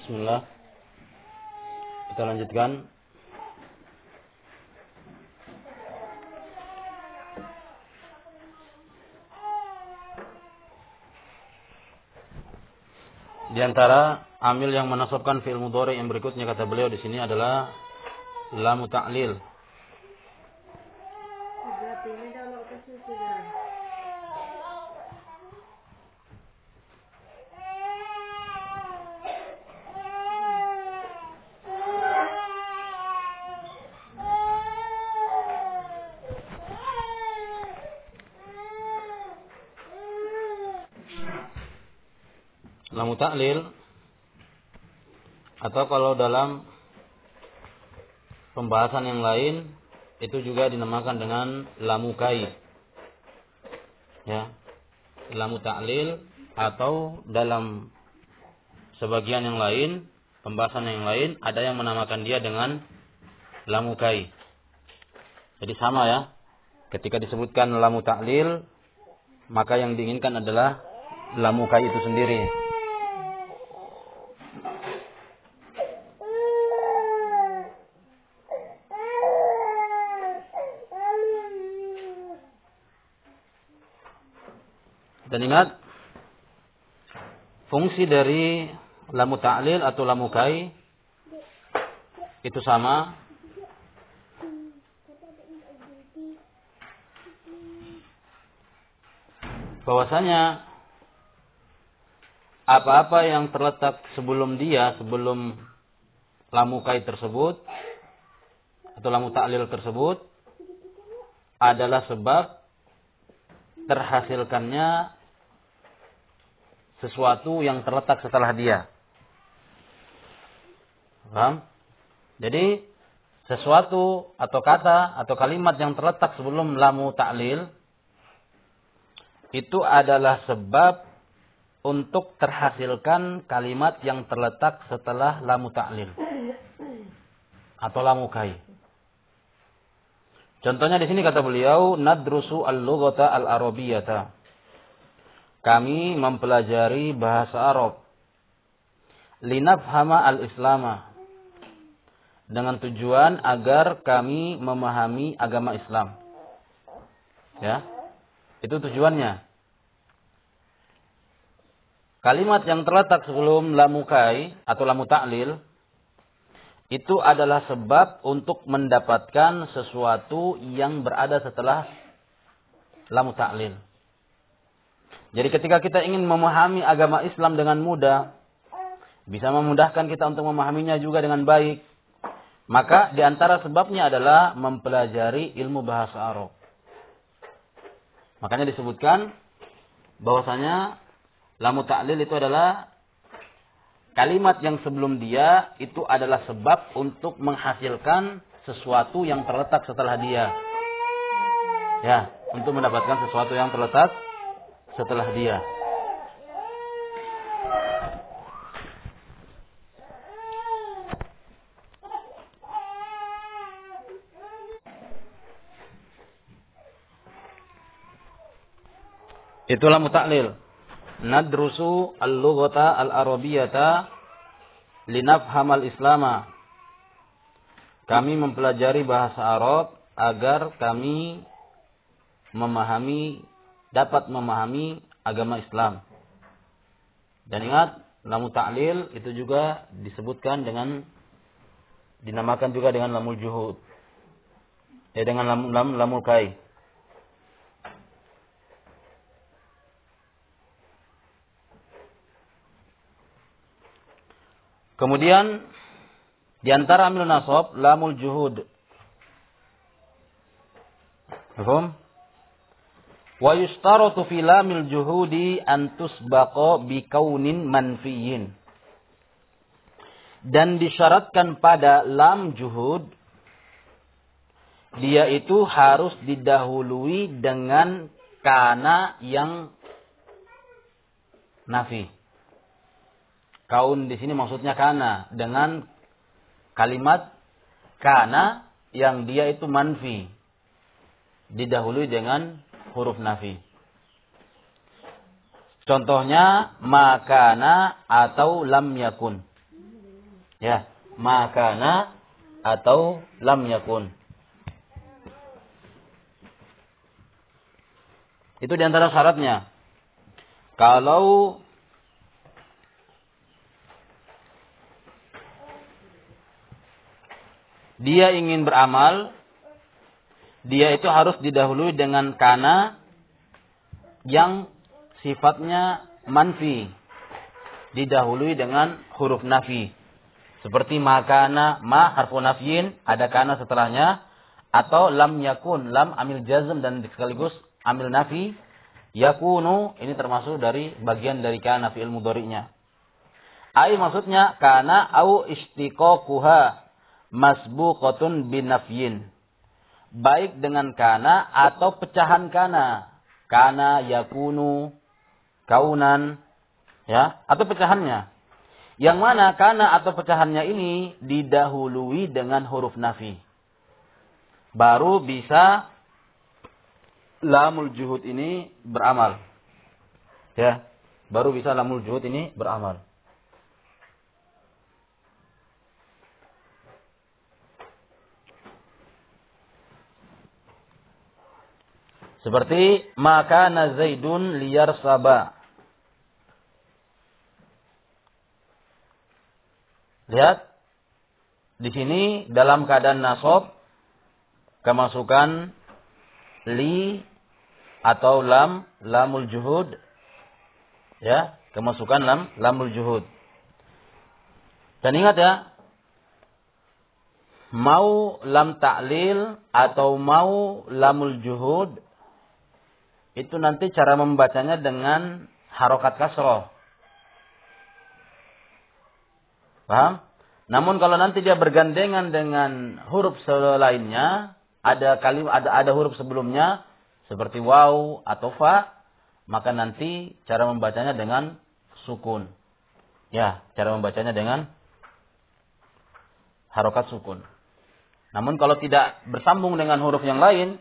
Bismillah. Kita lanjutkan. Di antara amil yang menasabkan fi'il mudhari yang berikutnya kata beliau di sini adalah lamu ta'lil. Ta'lil atau kalau dalam pembahasan yang lain itu juga dinamakan dengan lamu kai. Ya. Lamu ta'lil atau dalam sebagian yang lain, pembahasan yang lain ada yang menamakan dia dengan lamu kai. Jadi sama ya. Ketika disebutkan lamu ta'lil, maka yang diinginkan adalah lamu kai itu sendiri. Dan ingat, fungsi dari lamu ta'lil atau lamu kai itu sama. Bahwasanya apa-apa yang terletak sebelum dia, sebelum lamu kai tersebut atau lamu ta'lil tersebut adalah sebab terhasilkannya sesuatu yang terletak setelah dia. Paham? Jadi sesuatu atau kata atau kalimat yang terletak sebelum lamu ta'lil itu adalah sebab untuk terhasilkan kalimat yang terletak setelah lamu ta'lil atau lamu kai. Contohnya di sini kata beliau nadrusu al-lughata al-arabiyyata kami mempelajari bahasa Arab. Linafhama al-Islama. Dengan tujuan agar kami memahami agama Islam. Ya. Itu tujuannya. Kalimat yang terletak sebelum lamukai atau lamu ta'lil itu adalah sebab untuk mendapatkan sesuatu yang berada setelah lamu ta'lil. Jadi ketika kita ingin memahami agama Islam dengan mudah, bisa memudahkan kita untuk memahaminya juga dengan baik. Maka di antara sebabnya adalah mempelajari ilmu bahasa Arab. Makanya disebutkan bahwasanya lamu ta'lil itu adalah kalimat yang sebelum dia itu adalah sebab untuk menghasilkan sesuatu yang terletak setelah dia. Ya, untuk mendapatkan sesuatu yang terletak setelah dia. Itulah mutaklil. Nadrusu al-lughata al-arabiyata linafhamal islama. Kami mempelajari bahasa Arab agar kami memahami dapat memahami agama Islam. Dan ingat, lamu ta'lil itu juga disebutkan dengan dinamakan juga dengan lamul juhud. Ya dengan lam, lam, lamul kai. Kemudian di antara amil nasab lamul juhud. Paham? Wa yustaratu fi lamil juhudi an tusbaqa bi kaunin manfiyin. Dan disyaratkan pada lam juhud dia itu harus didahului dengan kana yang nafi. Kaun di sini maksudnya kana dengan kalimat kana yang dia itu manfi. Didahului dengan huruf nafi. Contohnya makana atau lam yakun. Ya, makana atau lam yakun. Itu di antara syaratnya. Kalau dia ingin beramal, dia itu harus didahului dengan kana yang sifatnya manfi. Didahului dengan huruf nafi. Seperti makana, ma harfu nafyin, ada kana setelahnya. Atau lam yakun, lam amil jazm dan sekaligus amil nafi. Yakunu, ini termasuk dari bagian dari kana fi'il mudhari'nya. Ai maksudnya kana au istiqaquha masbuqatun binafyin. Baik dengan kana atau pecahan kana. Kana yakunu kaunan ya atau pecahannya. Yang mana kana atau pecahannya ini didahului dengan huruf nafi. Baru bisa lamul juhud ini beramal. Ya, baru bisa lamul juhud ini beramal. Seperti maka Zaidun liar sabah. Lihat di sini dalam keadaan nasab kemasukan li atau lam lamul juhud ya kemasukan lam lamul juhud dan ingat ya mau lam ta'lil atau mau lamul juhud itu nanti cara membacanya dengan harokat kasroh. Paham? Namun kalau nanti dia bergandengan dengan huruf selainnya, ada kali ada ada huruf sebelumnya seperti waw atau fa, maka nanti cara membacanya dengan sukun. Ya, cara membacanya dengan harokat sukun. Namun kalau tidak bersambung dengan huruf yang lain,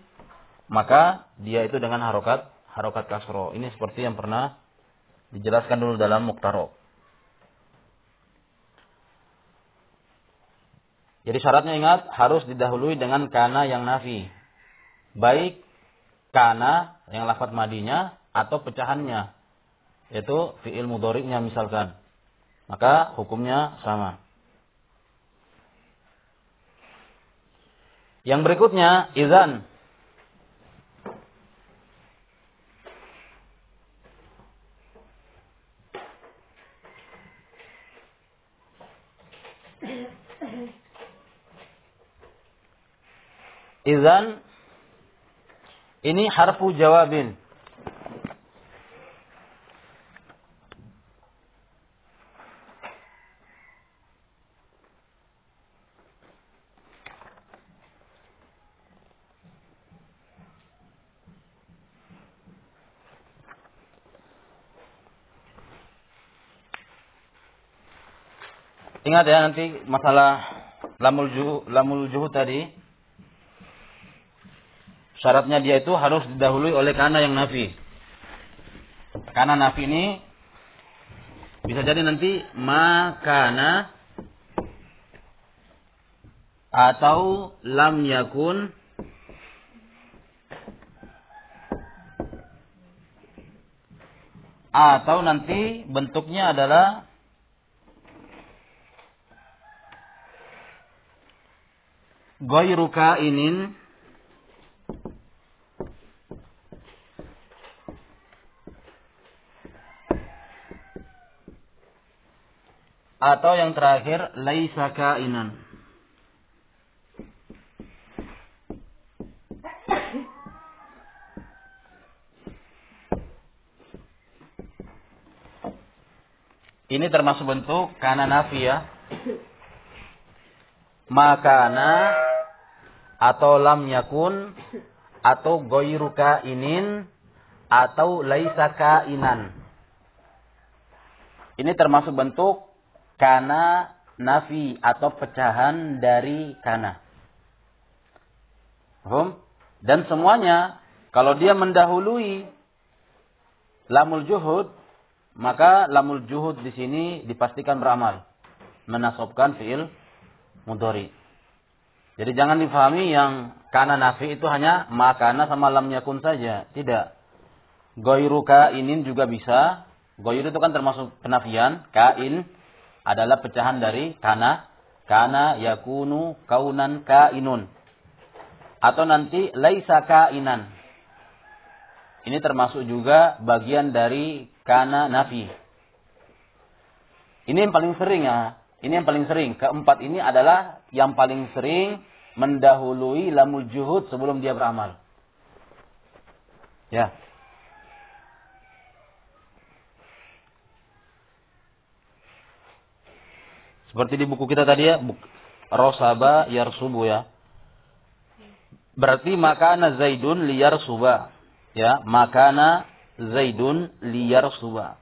maka dia itu dengan harokat harokat kasro. Ini seperti yang pernah dijelaskan dulu dalam Muqtaro. Jadi syaratnya ingat harus didahului dengan kana yang nafi. Baik kana yang lafat madinya atau pecahannya. Yaitu fi'il mudoriknya misalkan. Maka hukumnya sama. Yang berikutnya, izan. Izan ini harfu jawabin. Ingat ya nanti masalah lamul juhu, lamul juhu tadi syaratnya dia itu harus didahului oleh kana yang nafi. Kana nafi ini bisa jadi nanti makana atau lam yakun atau nanti bentuknya adalah goyruka inin atau yang terakhir laisa kainan. Ini termasuk bentuk kana nafi ya. Makana atau lam yakun atau goiru kainin atau laisa kainan. Ini termasuk bentuk kana nafi atau pecahan dari kana. Paham? Dan semuanya kalau dia mendahului lamul juhud, maka lamul juhud di sini dipastikan beramal. menasobkan fi'il mudhari. Jadi jangan difahami yang kana nafi itu hanya makana sama lam yakun saja. Tidak. Goiru kainin juga bisa. Goiru itu kan termasuk penafian. Kain adalah pecahan dari kana. Kana yakunu kaunan kainun. Atau nanti laisa kainan. Ini termasuk juga bagian dari kana nafi. Ini yang paling sering ya. Ini yang paling sering. Keempat ini adalah yang paling sering mendahului lamul juhud sebelum dia beramal. Ya. Seperti di buku kita tadi ya, Rosaba Yarsubu ya. Berarti makana Zaidun liyar suba. Ya, makana Zaidun liyar suba.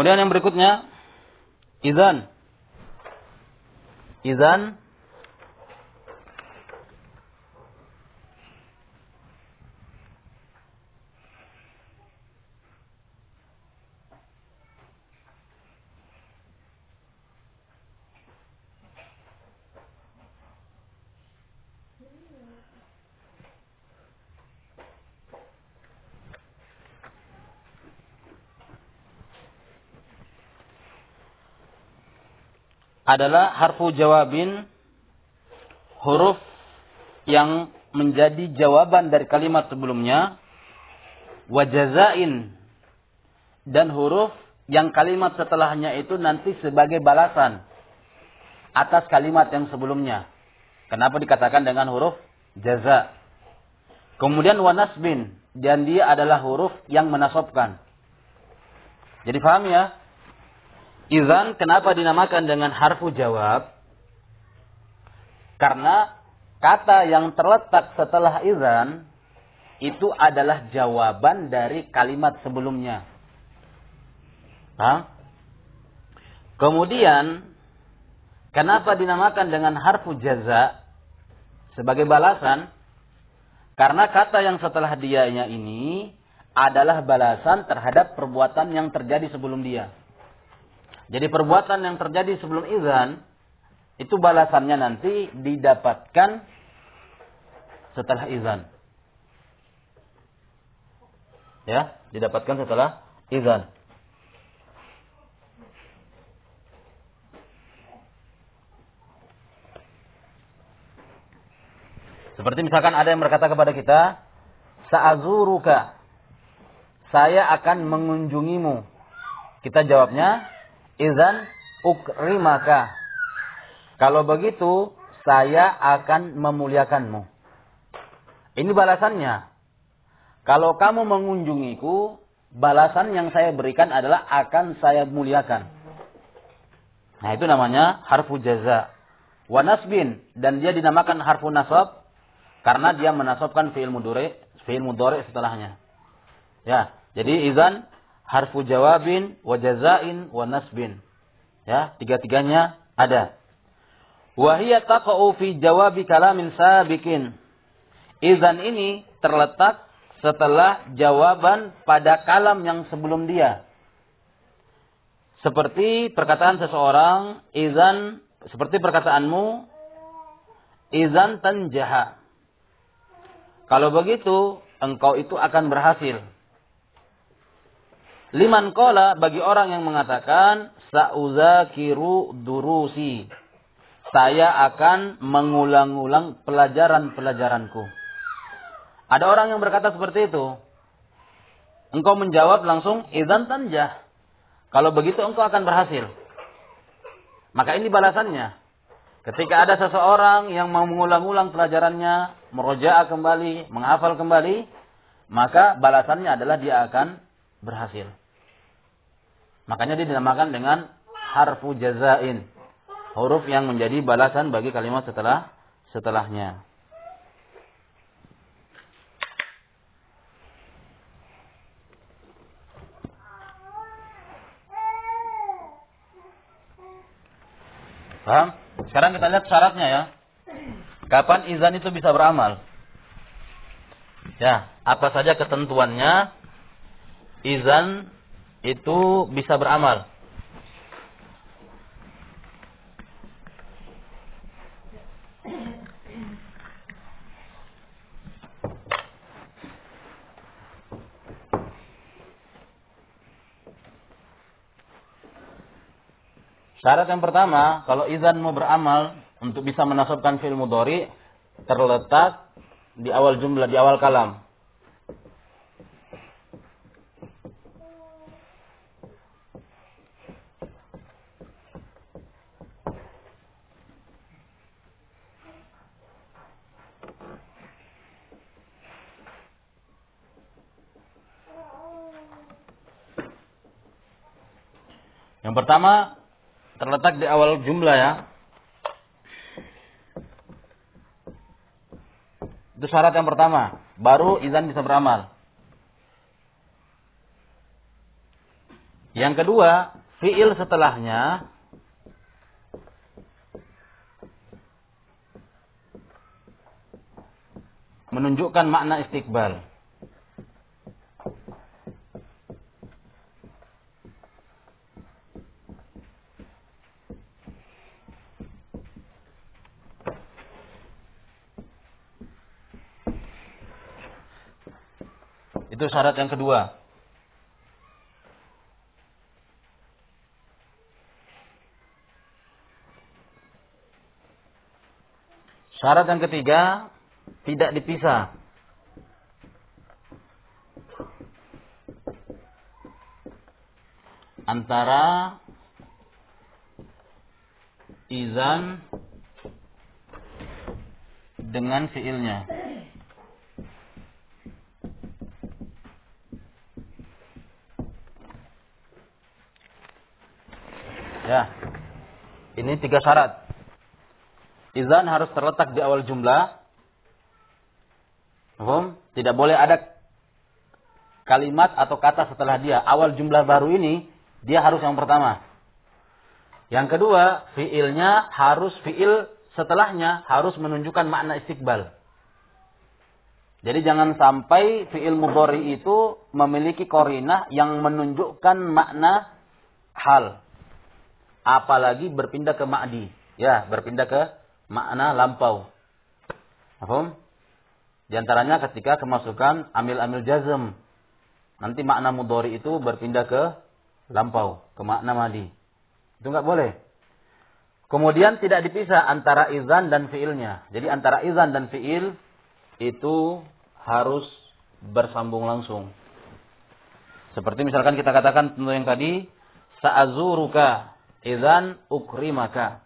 Kemudian yang berikutnya izan. Izan adalah harfu jawabin huruf yang menjadi jawaban dari kalimat sebelumnya wajazain dan huruf yang kalimat setelahnya itu nanti sebagai balasan atas kalimat yang sebelumnya. Kenapa dikatakan dengan huruf jaza? Kemudian wanasbin dan dia adalah huruf yang menasobkan. Jadi paham ya? Izan kenapa dinamakan dengan harfu jawab? Karena kata yang terletak setelah izan itu adalah jawaban dari kalimat sebelumnya. Hah? Kemudian kenapa dinamakan dengan harfu jaza sebagai balasan? Karena kata yang setelah dianya ini adalah balasan terhadap perbuatan yang terjadi sebelum dia. Jadi perbuatan yang terjadi sebelum izan itu balasannya nanti didapatkan setelah izan. Ya, didapatkan setelah izan. Seperti misalkan ada yang berkata kepada kita, "Sa'azuruka." Saya akan mengunjungimu. Kita jawabnya, Izan ukrimaka. Kalau begitu, saya akan memuliakanmu. Ini balasannya. Kalau kamu mengunjungiku, balasan yang saya berikan adalah akan saya muliakan. Nah, itu namanya harfu jaza. Wa nasbin dan dia dinamakan harfu nasab karena dia menasobkan fi'il mudhari, fi'il mudhari setelahnya. Ya, jadi izan harfu jawabin, wa jazain. Ya, tiga-tiganya ada. Wahia taqa'u fi jawabi kalamin sabikin. Izan ini terletak setelah jawaban pada kalam yang sebelum dia. Seperti perkataan seseorang, izan, seperti perkataanmu, izan tanjaha. Kalau begitu, engkau itu akan berhasil. Liman kola bagi orang yang mengatakan kiru durusi. Saya akan mengulang-ulang pelajaran-pelajaranku. Ada orang yang berkata seperti itu. Engkau menjawab langsung idan tanjah. Kalau begitu engkau akan berhasil. Maka ini balasannya. Ketika ada seseorang yang mau mengulang-ulang pelajarannya, merojaah kembali, menghafal kembali, maka balasannya adalah dia akan berhasil. Makanya dia dinamakan dengan harfu jazain. Huruf yang menjadi balasan bagi kalimat setelah setelahnya. Paham? Sekarang kita lihat syaratnya ya. Kapan izan itu bisa beramal? Ya, apa saja ketentuannya izan itu bisa beramal? Syarat yang pertama, kalau izan mau beramal untuk bisa menasabkan fil mudhari terletak di awal jumlah, di awal kalam. Yang pertama, terletak di awal jumlah ya. Itu syarat yang pertama. Baru izan bisa beramal. Yang kedua, fiil setelahnya menunjukkan makna istiqbal. Itu syarat yang kedua. Syarat yang ketiga tidak dipisah. Antara izan dengan fiilnya. Ya. Ini tiga syarat. Izan harus terletak di awal jumlah. Paham? Tidak boleh ada kalimat atau kata setelah dia. Awal jumlah baru ini, dia harus yang pertama. Yang kedua, fiilnya harus fiil setelahnya harus menunjukkan makna istiqbal. Jadi jangan sampai fiil mudhari itu memiliki korinah yang menunjukkan makna hal apalagi berpindah ke ma'di. Ya, berpindah ke makna lampau. Paham? Di antaranya ketika kemasukan amil-amil jazm. Nanti makna mudhari itu berpindah ke lampau, ke makna madi. Itu enggak boleh. Kemudian tidak dipisah antara izan dan fiilnya. Jadi antara izan dan fiil itu harus bersambung langsung. Seperti misalkan kita katakan tentu yang tadi, sa'azuruka Idzan ukrimaka.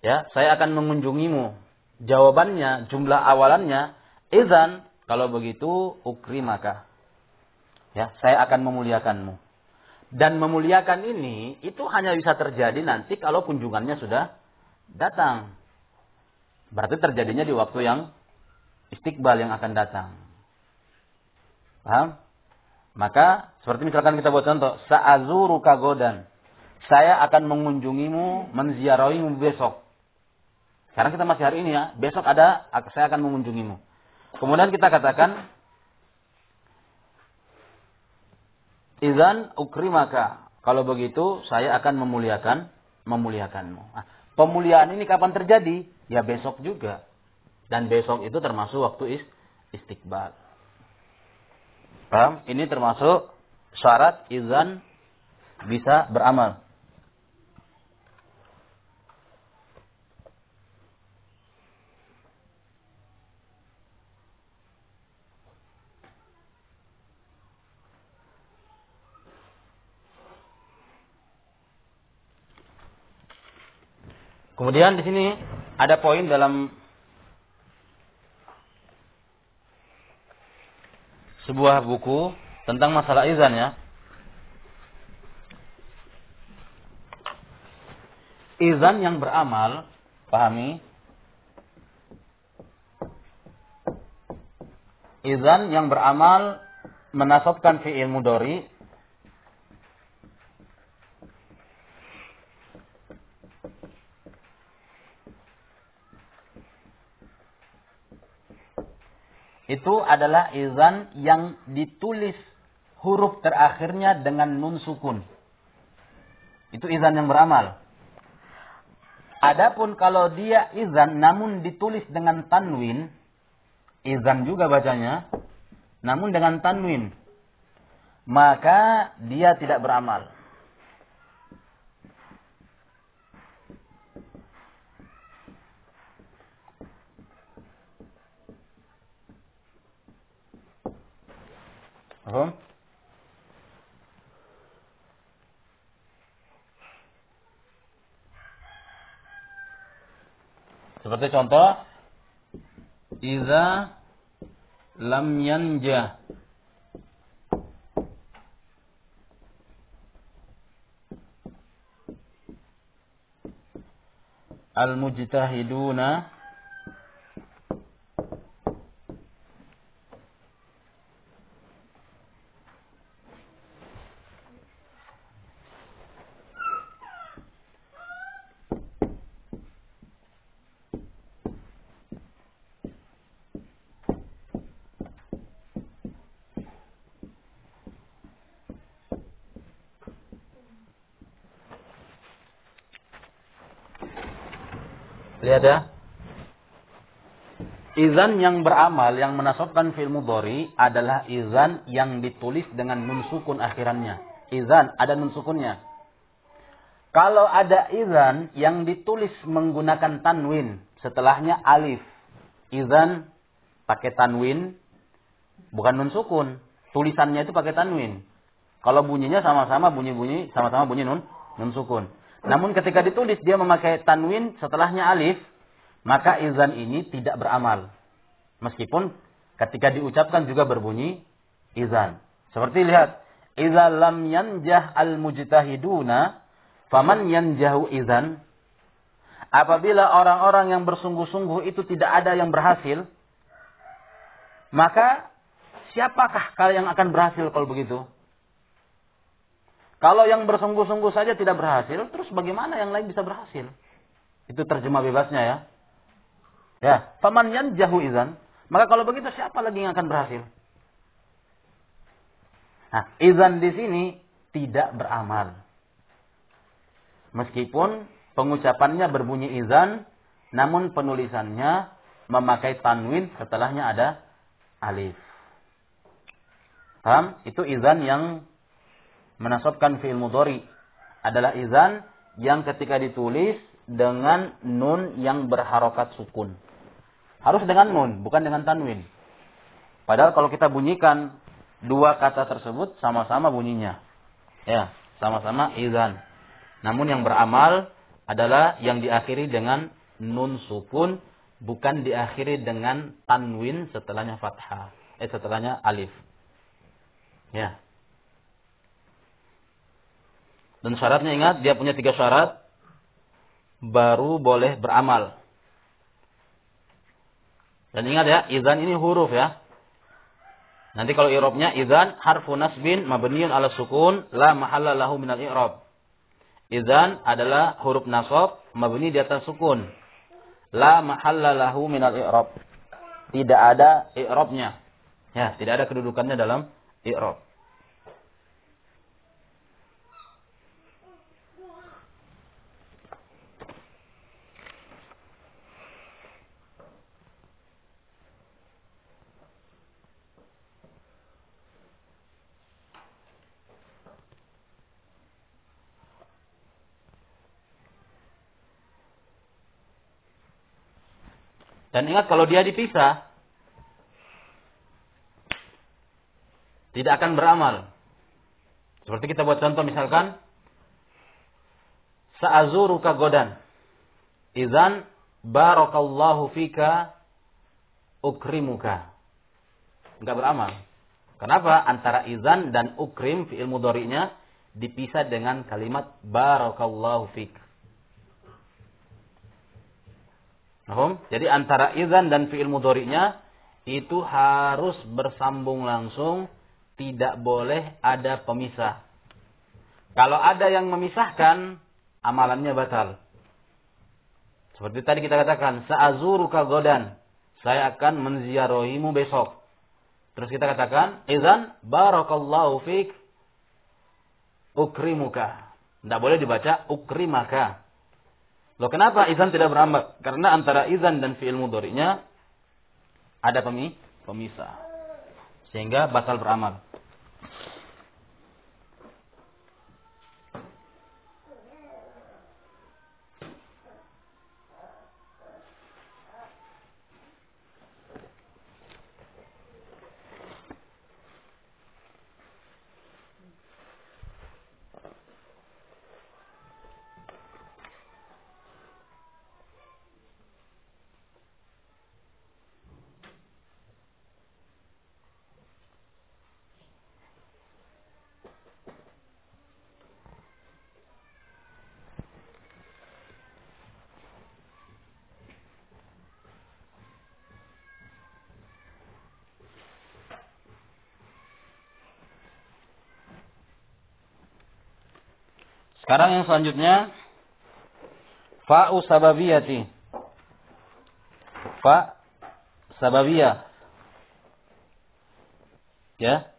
Ya, saya akan mengunjungimu. Jawabannya, jumlah awalannya, idzan kalau begitu ukrimaka. Ya, saya akan memuliakanmu. Dan memuliakan ini itu hanya bisa terjadi nanti kalau kunjungannya sudah datang. Berarti terjadinya di waktu yang istiqbal yang akan datang. Paham? Maka seperti misalkan kita buat contoh, sa'azuruka godan saya akan mengunjungimu, menziarahimu besok. Sekarang kita masih hari ini ya, besok ada, saya akan mengunjungimu. Kemudian kita katakan, Izan ukrimaka. Kalau begitu, saya akan memuliakan, memuliakanmu. Nah, pemuliaan ini kapan terjadi? Ya besok juga. Dan besok itu termasuk waktu istiqbal. Paham? Ini termasuk syarat izan bisa beramal. Kemudian di sini ada poin dalam sebuah buku tentang masalah izan ya. Izan yang beramal, pahami? Izan yang beramal menasabkan fi'il mudori itu adalah izan yang ditulis huruf terakhirnya dengan nun sukun. Itu izan yang beramal. Adapun kalau dia izan namun ditulis dengan tanwin, izan juga bacanya, namun dengan tanwin, maka dia tidak beramal. Paham? Seperti contoh Iza lam yanja al-mujtahiduna Lihat ya. Izan yang beramal, yang menasabkan fil mudhari adalah izan yang ditulis dengan nun sukun akhirannya. Izan ada nun sukunnya. Kalau ada izan yang ditulis menggunakan tanwin, setelahnya alif. Izan pakai tanwin, bukan nun sukun. Tulisannya itu pakai tanwin. Kalau bunyinya sama-sama bunyi-bunyi, sama-sama bunyi nun, nun sukun. Namun ketika ditulis dia memakai tanwin setelahnya alif, maka izan ini tidak beramal. Meskipun ketika diucapkan juga berbunyi izan. Seperti lihat, idza lam yanjah al-mujtahiduna faman yanjahu izan. Apabila orang-orang yang bersungguh-sungguh itu tidak ada yang berhasil, maka siapakah kalian yang akan berhasil kalau begitu? Kalau yang bersungguh-sungguh saja tidak berhasil, terus bagaimana yang lain bisa berhasil? Itu terjemah bebasnya ya. Ya, faman jahu izan. Maka kalau begitu siapa lagi yang akan berhasil? Nah, izan di sini tidak beramal. Meskipun pengucapannya berbunyi izan, namun penulisannya memakai tanwin setelahnya ada alif. Paham? Itu izan yang menasabkan fi'il mudhari adalah izan yang ketika ditulis dengan nun yang berharokat sukun. Harus dengan nun, bukan dengan tanwin. Padahal kalau kita bunyikan dua kata tersebut sama-sama bunyinya. Ya, sama-sama izan. Namun yang beramal adalah yang diakhiri dengan nun sukun, bukan diakhiri dengan tanwin setelahnya fathah. Eh setelahnya alif. Ya. Dan syaratnya ingat, dia punya tiga syarat. Baru boleh beramal. Dan ingat ya, izan ini huruf ya. Nanti kalau i'rabnya izan harfu nasbin mabniun ala sukun la mahalla lahu minal i'rab. Izan adalah huruf nasab mabni di atas sukun. La mahalla lahu minal i'rab. Tidak ada i'rabnya. Ya, tidak ada kedudukannya dalam i'rab. Dan ingat kalau dia dipisah, tidak akan beramal. Seperti kita buat contoh misalkan, Sa'azuruka godan. Izan barakallahu fika ukrimuka. Enggak beramal. Kenapa? Antara izan dan ukrim fi'il mudhari'nya dipisah dengan kalimat barakallahu fik. Paham? Jadi antara izan dan fi'il mudhari'nya itu harus bersambung langsung, tidak boleh ada pemisah. Kalau ada yang memisahkan, amalannya batal. Seperti tadi kita katakan, sa'azuruka godan. Saya akan menziarahimu besok. Terus kita katakan, izan barakallahu fik ukrimuka. Tidak boleh dibaca ukrimaka. Loh kenapa izan tidak beramal? Karena antara izan dan fi'il mudhari'nya ada pemisah. Sehingga batal beramal. Sekarang yang selanjutnya fa'u sababiyati. Fa sababiyah. Ya.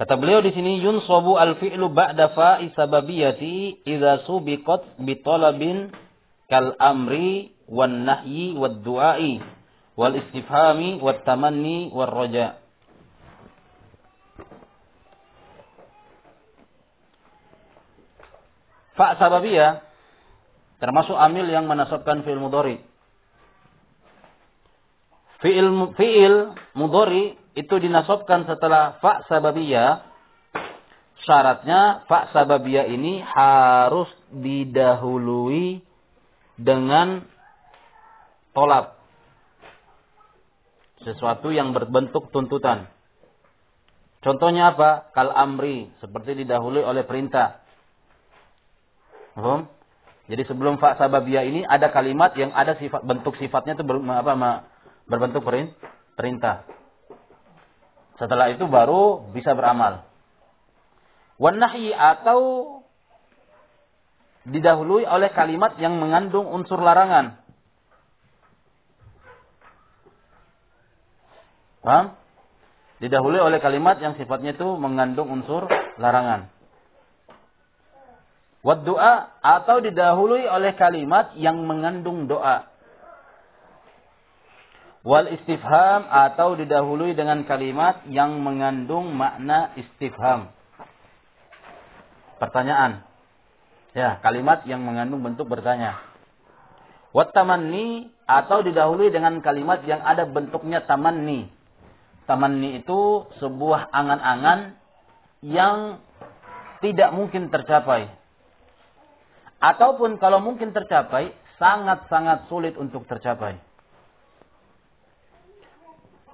Kata beliau di sini yunsabu al-fi'lu ba'da fa'i sababiyati idza subiqat bi talabin kal amri wan nahyi wad du'ai wal istifhami wat tamanni war raja'. Fa sababiyah termasuk amil yang menasabkan fi'il mudhari. Fi'il fi'il mudhari itu dinasabkan setelah fa sababiyah. Syaratnya fa sababiyah ini harus didahului dengan tolak. Sesuatu yang berbentuk tuntutan. Contohnya apa? Kal amri, seperti didahului oleh perintah. Paham? Jadi sebelum fa sababiyah ini ada kalimat yang ada sifat bentuk sifatnya itu ber, apa berbentuk perintah. Setelah itu baru bisa beramal. Wan atau didahului oleh kalimat yang mengandung unsur larangan. Paham? Didahului oleh kalimat yang sifatnya itu mengandung unsur larangan. Wad doa atau didahului oleh kalimat yang mengandung doa. Wal istifham atau didahului dengan kalimat yang mengandung makna istifham. Pertanyaan. Ya, kalimat yang mengandung bentuk bertanya. Wat tamanni atau didahului dengan kalimat yang ada bentuknya tamanni. Tamanni itu sebuah angan-angan yang tidak mungkin tercapai Ataupun kalau mungkin tercapai, sangat-sangat sulit untuk tercapai.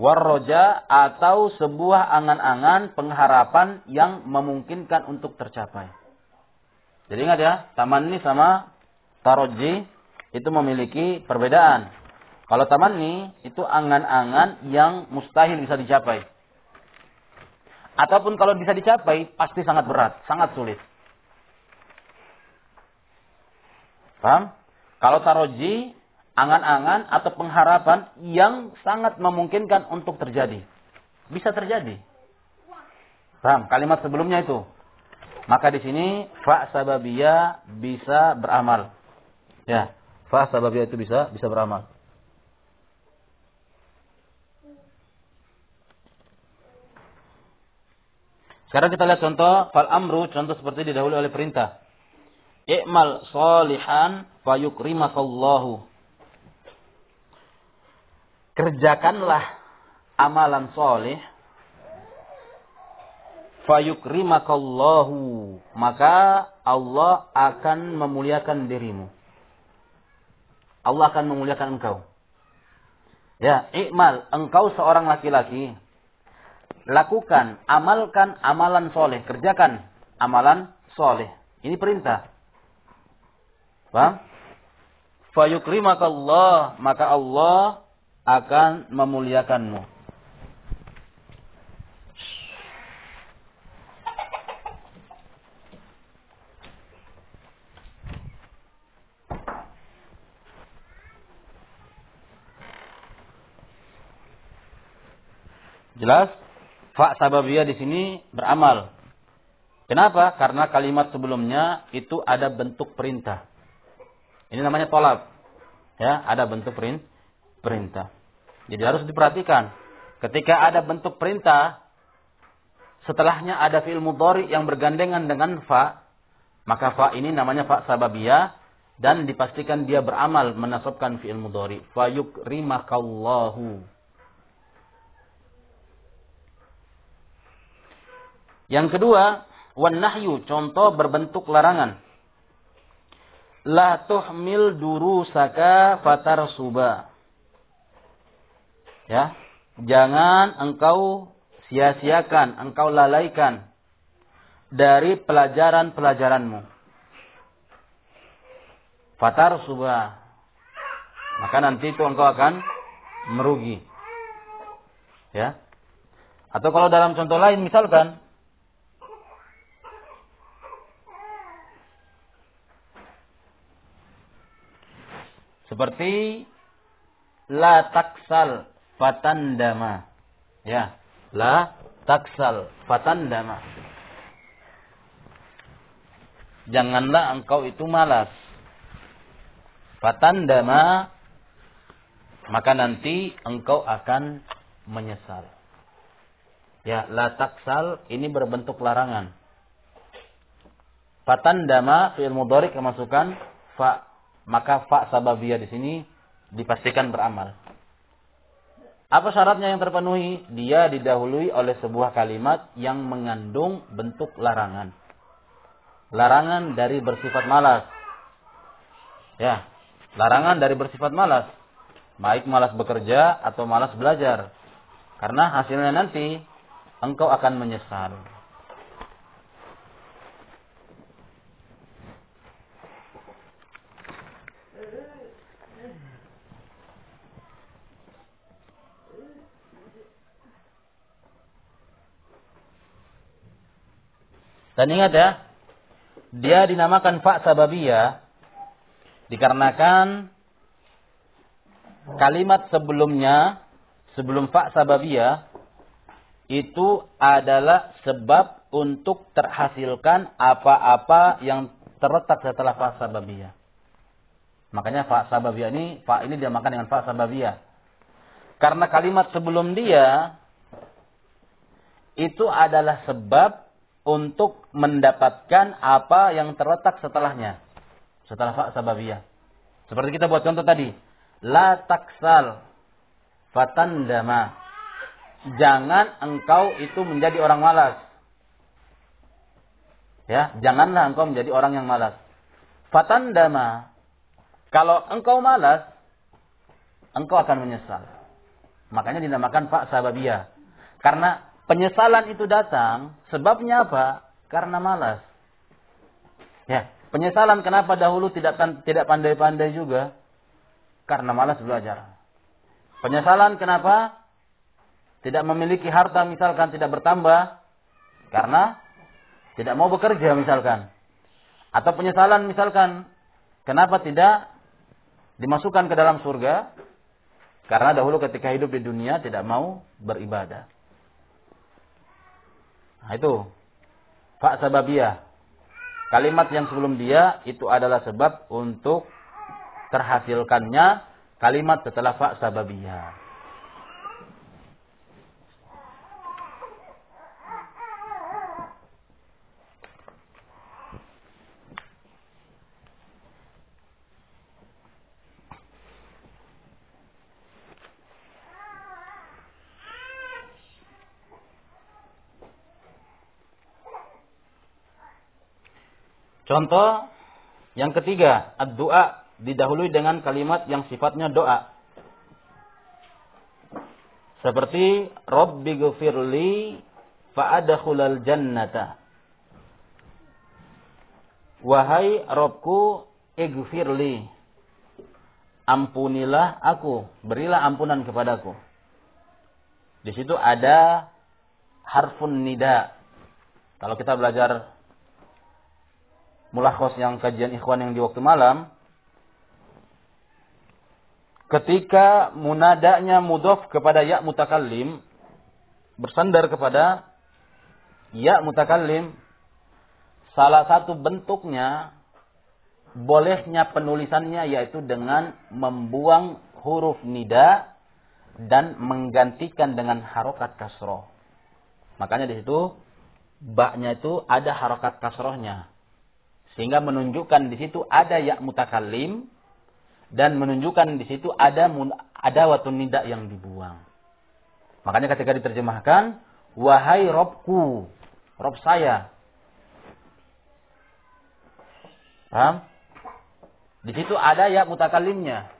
Warroja atau sebuah angan-angan pengharapan yang memungkinkan untuk tercapai. Jadi ingat ya, tamanni sama taroji itu memiliki perbedaan. Kalau tamanni itu angan-angan yang mustahil bisa dicapai. Ataupun kalau bisa dicapai, pasti sangat berat, sangat sulit. Paham? Kalau taroji, angan-angan atau pengharapan yang sangat memungkinkan untuk terjadi. Bisa terjadi. Paham? Kalimat sebelumnya itu. Maka di sini fa sababiyah bisa beramal. Ya, fa sababiyah itu bisa bisa beramal. Sekarang kita lihat contoh fal amru, contoh seperti didahului oleh perintah. I'mal salihan fayukrimakallahu. Kerjakanlah amalan soleh. Fayukrimakallahu. Maka Allah akan memuliakan dirimu. Allah akan memuliakan engkau. Ya, ikmal, engkau seorang laki-laki. Lakukan, amalkan amalan soleh. Kerjakan amalan soleh. Ini perintah. Paham? Fayukrimakallah, maka Allah akan memuliakanmu. Jelas? Fa sababiyah di sini beramal. Kenapa? Karena kalimat sebelumnya itu ada bentuk perintah. Ini namanya tolak. Ya, ada bentuk perintah. Jadi harus diperhatikan. Ketika ada bentuk perintah, setelahnya ada fi'il mudhari yang bergandengan dengan fa, maka fa ini namanya fa sababiyah dan dipastikan dia beramal menasabkan fi'il mudhari. Fa yukrimakallahu. Yang kedua, wan nahyu, contoh berbentuk larangan. La tuhmil durusaka suba. Ya, jangan engkau sia-siakan, engkau lalaikan dari pelajaran-pelajaranmu. Fatar suba. Maka nanti itu engkau akan merugi. Ya. Atau kalau dalam contoh lain misalkan Seperti la taksal fatandama. Ya, la taksal fatandama. Janganlah engkau itu malas. Fatandama maka nanti engkau akan menyesal. Ya, la taksal ini berbentuk larangan. Fatandama fi'il mudhari kemasukan fa maka fa sababiyah di sini dipastikan beramal. Apa syaratnya yang terpenuhi? Dia didahului oleh sebuah kalimat yang mengandung bentuk larangan. Larangan dari bersifat malas. Ya, larangan dari bersifat malas. Baik malas bekerja atau malas belajar. Karena hasilnya nanti engkau akan menyesal. Dan ingat ya, dia dinamakan fa sababiyah dikarenakan kalimat sebelumnya sebelum fa sababiyah itu adalah sebab untuk terhasilkan apa-apa yang terletak setelah fa sababiyah. Makanya fa sababiyah ini fa ini dinamakan dengan fa sababiyah. Karena kalimat sebelum dia itu adalah sebab untuk mendapatkan apa yang terletak setelahnya. Setelah fa sababiyah. Seperti kita buat contoh tadi. La taksal fatandama. Jangan engkau itu menjadi orang malas. Ya, janganlah engkau menjadi orang yang malas. Fatandama. Kalau engkau malas, engkau akan menyesal. Makanya dinamakan fa sababiyah. Karena penyesalan itu datang, sebabnya apa? Karena malas. Ya, penyesalan kenapa dahulu tidak tidak pandai-pandai juga? Karena malas belajar. Penyesalan kenapa? Tidak memiliki harta misalkan tidak bertambah karena tidak mau bekerja misalkan. Atau penyesalan misalkan kenapa tidak dimasukkan ke dalam surga? Karena dahulu ketika hidup di dunia tidak mau beribadah. Nah, itu fa sababiyah. Kalimat yang sebelum dia itu adalah sebab untuk terhasilkannya kalimat setelah fa sababiyah. Contoh yang ketiga, ad-doa didahului dengan kalimat yang sifatnya doa. Seperti Rabbi gfirli fa'adakhulal jannata. Wahai Robku, igfirli. Ampunilah aku, berilah ampunan kepadaku. Di situ ada harfun nida. Kalau kita belajar mulakhos yang kajian ikhwan yang di waktu malam, ketika munadanya mudof kepada ya mutakallim bersandar kepada ya mutakallim salah satu bentuknya bolehnya penulisannya yaitu dengan membuang huruf nida dan menggantikan dengan harokat kasroh. Makanya di situ baknya itu ada harokat kasrohnya. Sehingga menunjukkan di situ ada ya mutakallim dan menunjukkan di situ ada ada watun nida yang dibuang. Makanya ketika diterjemahkan, wahai Robku, Rob saya. Paham? Di situ ada ya mutakalimnya.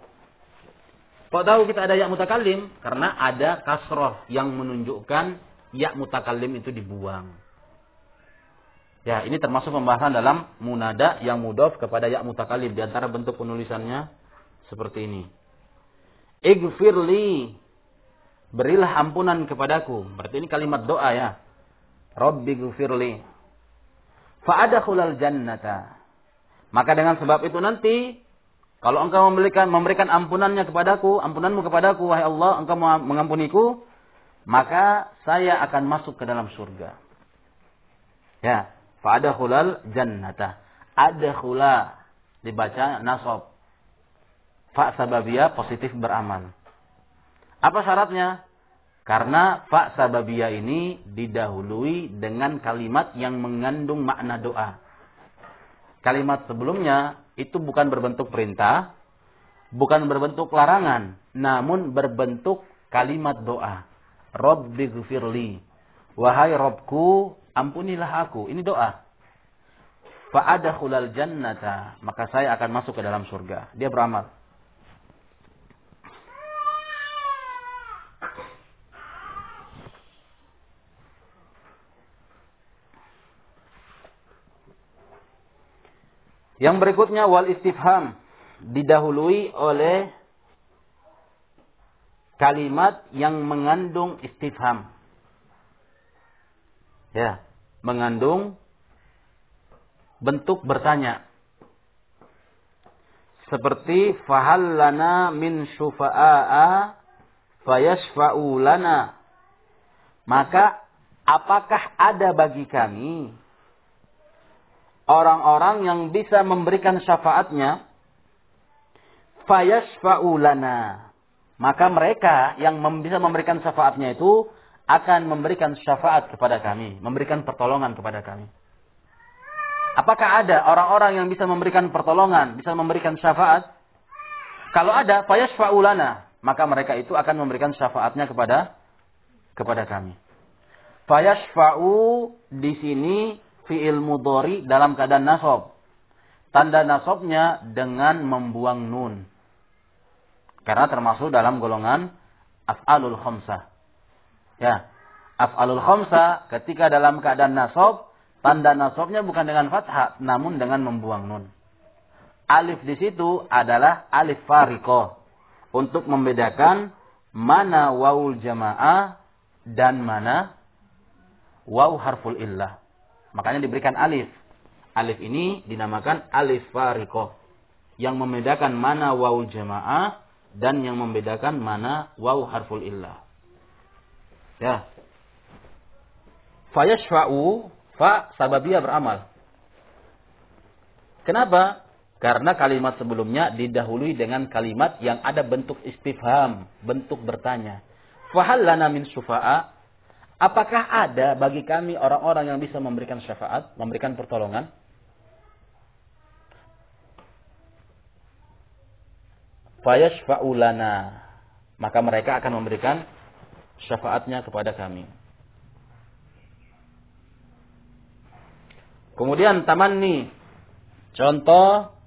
Kok tahu kita ada ya mutakalim? Karena ada kasroh yang menunjukkan ya mutakalim itu dibuang. Ya, ini termasuk pembahasan dalam munada yang mudof kepada ya mutakalim. Di antara bentuk penulisannya seperti ini. Igfirli. Berilah ampunan kepadaku. Berarti ini kalimat doa ya. Rabbi gfirli. Fa'adakhulal jannata. Maka dengan sebab itu nanti kalau engkau memberikan memberikan ampunannya kepadaku, ampunanmu kepadaku wahai Allah, engkau mengampuniku, maka saya akan masuk ke dalam surga. Ya, fa'adakhulal jannata. Adakhula dibaca nasab. Fa sababiyah positif beramal. Apa syaratnya? Karena fa sababiyah ini didahului dengan kalimat yang mengandung makna doa. Kalimat sebelumnya itu bukan berbentuk perintah, bukan berbentuk larangan, namun berbentuk kalimat doa. Rabbi gfirli. Wahai Robku, ampunilah aku. Ini doa. Fa'adakhulal jannata. Maka saya akan masuk ke dalam surga. Dia beramal. Yang berikutnya wal istifham didahului oleh kalimat yang mengandung istifham. Ya, mengandung bentuk bertanya. Seperti fahal lana min syufa'a fayashfa'u lana. Maka apakah ada bagi kami orang-orang yang bisa memberikan syafaatnya fayashfa'u lana maka mereka yang bisa memberikan syafaatnya itu akan memberikan syafaat kepada kami memberikan pertolongan kepada kami apakah ada orang-orang yang bisa memberikan pertolongan bisa memberikan syafaat kalau ada fayashfa'u lana maka mereka itu akan memberikan syafaatnya kepada kepada kami fayashfa'u di sini fi'il mudhari dalam keadaan nasab. Tanda nasabnya dengan membuang nun. Karena termasuk dalam golongan af'alul khamsah. Ya. Af'alul khamsah ketika dalam keadaan nasab, tanda nasabnya bukan dengan fathah, namun dengan membuang nun. Alif di situ adalah alif fariko untuk membedakan mana wawul jamaah dan mana waw harful illah. Makanya diberikan alif. Alif ini dinamakan alif farikoh. Yang membedakan mana waw jamaah dan yang membedakan mana waw harful illah. Ya. Fayashfa'u fa sababiyah beramal. Kenapa? Karena kalimat sebelumnya didahului dengan kalimat yang ada bentuk istifham, bentuk bertanya. Fahal lana min syufa'a Apakah ada bagi kami orang-orang yang bisa memberikan syafaat, memberikan pertolongan? Fayashfa'ulana. Maka mereka akan memberikan syafaatnya kepada kami. Kemudian tamanni. Contoh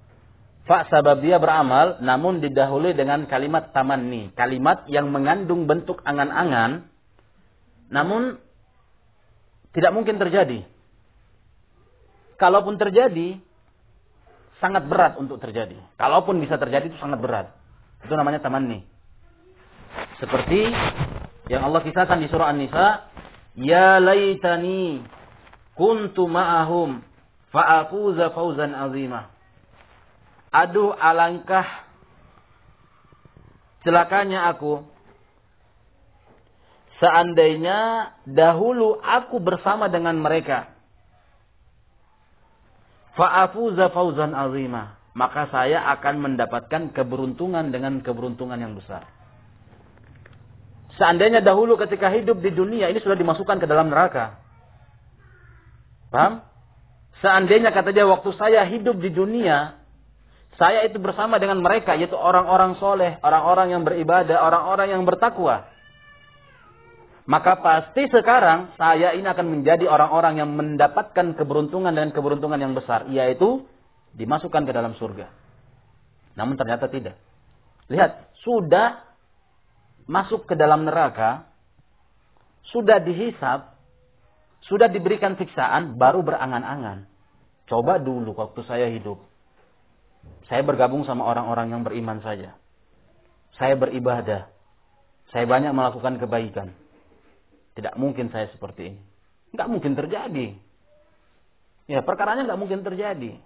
Fa sababiyah beramal namun didahului dengan kalimat tamanni, kalimat yang mengandung bentuk angan-angan namun tidak mungkin terjadi. Kalaupun terjadi sangat berat untuk terjadi. Kalaupun bisa terjadi itu sangat berat. Itu namanya tamanni. Seperti yang Allah kisahkan di surah An-Nisa, "Ya laitani kuntu ma'ahum fa'afuza fawzan azimah." Aduh alangkah celakanya aku seandainya dahulu aku bersama dengan mereka. Fa'afuza fawzan azimah. Maka saya akan mendapatkan keberuntungan dengan keberuntungan yang besar. Seandainya dahulu ketika hidup di dunia ini sudah dimasukkan ke dalam neraka. Paham? Seandainya kata dia waktu saya hidup di dunia saya itu bersama dengan mereka, yaitu orang-orang soleh, orang-orang yang beribadah, orang-orang yang bertakwa. Maka pasti sekarang saya ini akan menjadi orang-orang yang mendapatkan keberuntungan dan keberuntungan yang besar. Yaitu dimasukkan ke dalam surga. Namun ternyata tidak. Lihat, sudah masuk ke dalam neraka, sudah dihisap, sudah diberikan siksaan, baru berangan-angan. Coba dulu waktu saya hidup saya bergabung sama orang-orang yang beriman saja. Saya beribadah. Saya banyak melakukan kebaikan. Tidak mungkin saya seperti ini. Nggak mungkin terjadi. Ya, perkaranya nggak mungkin terjadi.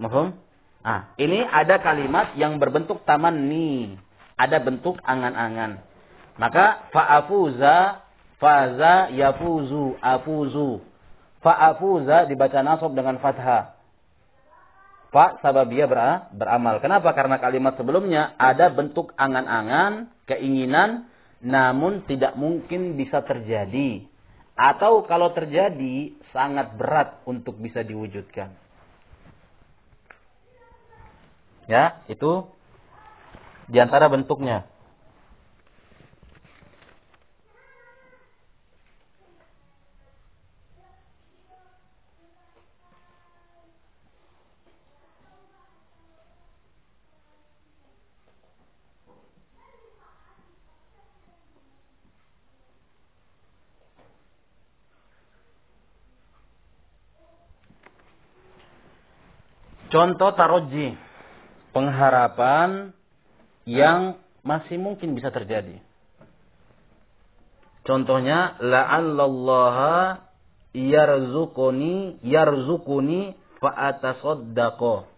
Mahum? Ah, ini ada kalimat yang berbentuk taman nih. Ada bentuk angan-angan. Maka fa'afuza, faza, yafuzu, afuzu. Fa'afuza dibaca nasab dengan fathah. Pak sababiyah ber beramal. Kenapa? Karena kalimat sebelumnya ada bentuk angan-angan, keinginan, namun tidak mungkin bisa terjadi. Atau kalau terjadi, sangat berat untuk bisa diwujudkan. Ya, itu di antara bentuknya. Contoh taroji. Pengharapan yang masih mungkin bisa terjadi. Contohnya, la'allallaha yarzukuni yarzukuni fa'atasaddaqo.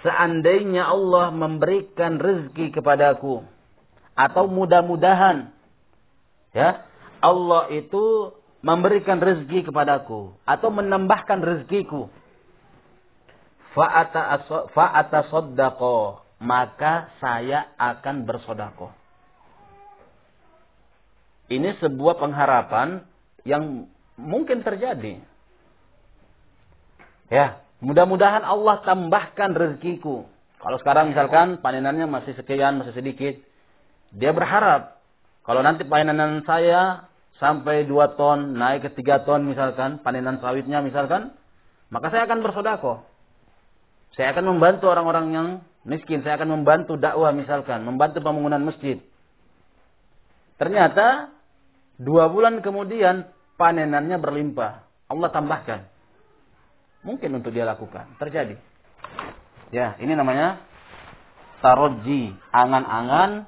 Seandainya Allah memberikan rezeki kepadaku atau mudah-mudahan ya Allah itu memberikan rezeki kepadaku atau menambahkan rezekiku fa'ata soddako maka saya akan bersodako. Ini sebuah pengharapan yang mungkin terjadi. Ya, mudah-mudahan Allah tambahkan rezekiku. Kalau sekarang misalkan panenannya masih sekian, masih sedikit, dia berharap kalau nanti panenan saya sampai 2 ton, naik ke 3 ton misalkan, panenan sawitnya misalkan, maka saya akan bersodako. Saya akan membantu orang-orang yang miskin. Saya akan membantu dakwah misalkan. Membantu pembangunan masjid. Ternyata dua bulan kemudian panenannya berlimpah. Allah tambahkan. Mungkin untuk dia lakukan. Terjadi. Ya, ini namanya taroji. Angan-angan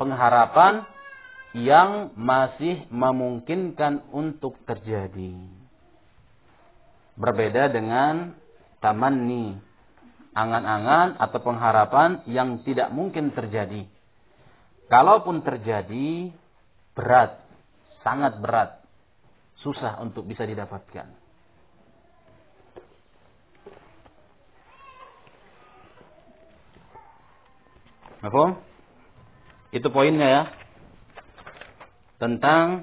pengharapan yang masih memungkinkan untuk terjadi. Berbeda dengan tamanni angan-angan atau pengharapan yang tidak mungkin terjadi. Kalaupun terjadi, berat, sangat berat, susah untuk bisa didapatkan. Apa? Itu poinnya ya. Tentang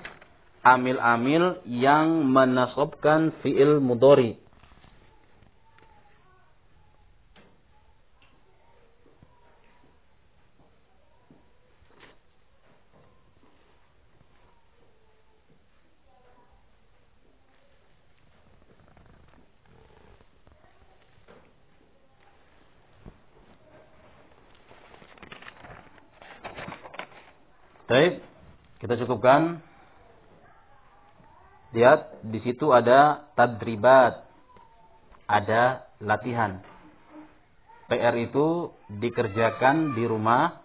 amil-amil yang menasobkan fi'il mudori. Baik, kita cukupkan. Lihat, di situ ada tadribat. Ada latihan. PR itu dikerjakan di rumah.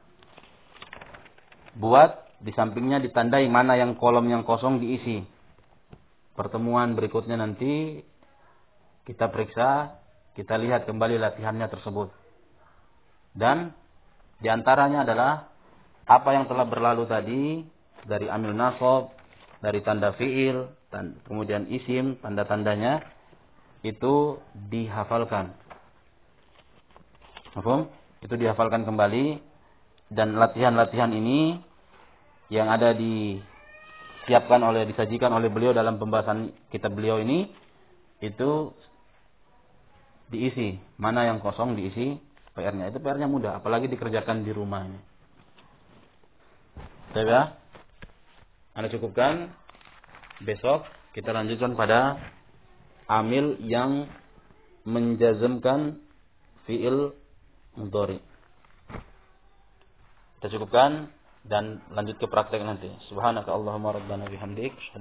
Buat di sampingnya ditandai mana yang kolom yang kosong diisi. Pertemuan berikutnya nanti kita periksa, kita lihat kembali latihannya tersebut. Dan di antaranya adalah apa yang telah berlalu tadi dari amil nasob, dari tanda fiil, dan kemudian isim, tanda-tandanya itu dihafalkan. Mahfum? Itu dihafalkan kembali dan latihan-latihan ini yang ada disiapkan oleh disajikan oleh beliau dalam pembahasan kitab beliau ini itu diisi. Mana yang kosong diisi PR-nya. Itu PR-nya mudah, apalagi dikerjakan di rumah. Ya? Anda cukupkan. Besok kita lanjutkan pada amil yang menjazmkan fiil mudhari. Kita cukupkan dan lanjut ke praktek nanti. Subhanaka Allahumma rabbana bihamdik